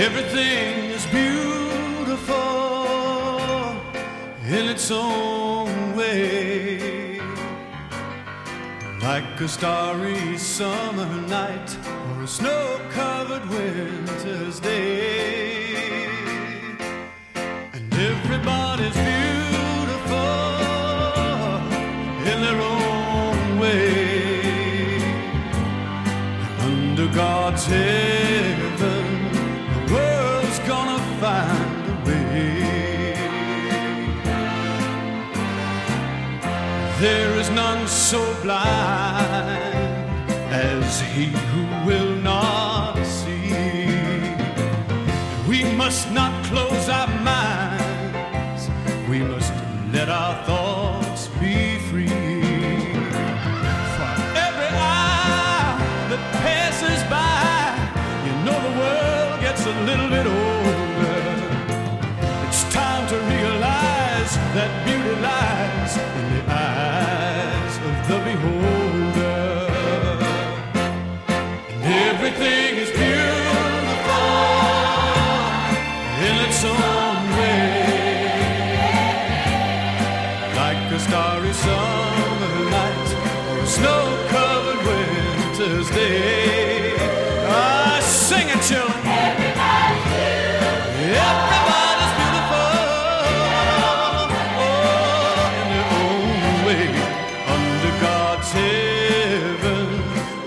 Everything is beautiful in its own way. Like a starry summer night or a snow covered winter's day. And everybody's beautiful in their own way. Under God's heaven, find a way. There is none so blind as he who will not see. We must not close our minds, we must let our thoughts be free. For every hour that passes by, you know the world gets a little bit older. Starry summer night or a snow covered winter's day. Ah, sing it, children. Everybody's beautiful, oh, in their own way. Under God's heaven,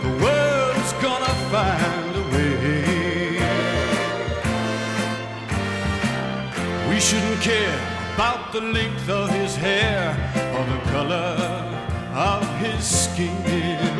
the world's gonna find a way. We shouldn't care about the length of his hair or the color of his skin.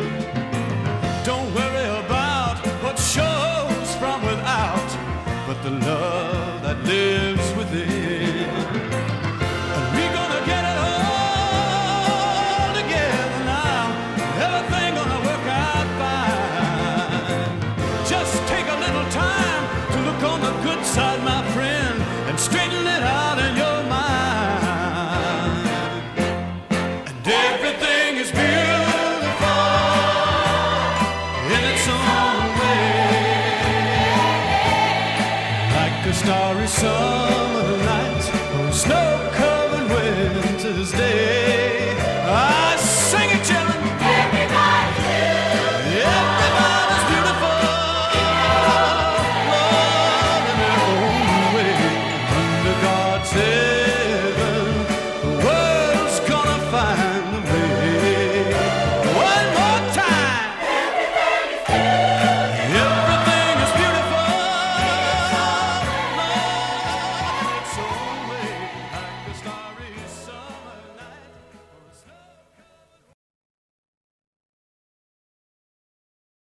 Starry summer